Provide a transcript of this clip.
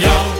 yo.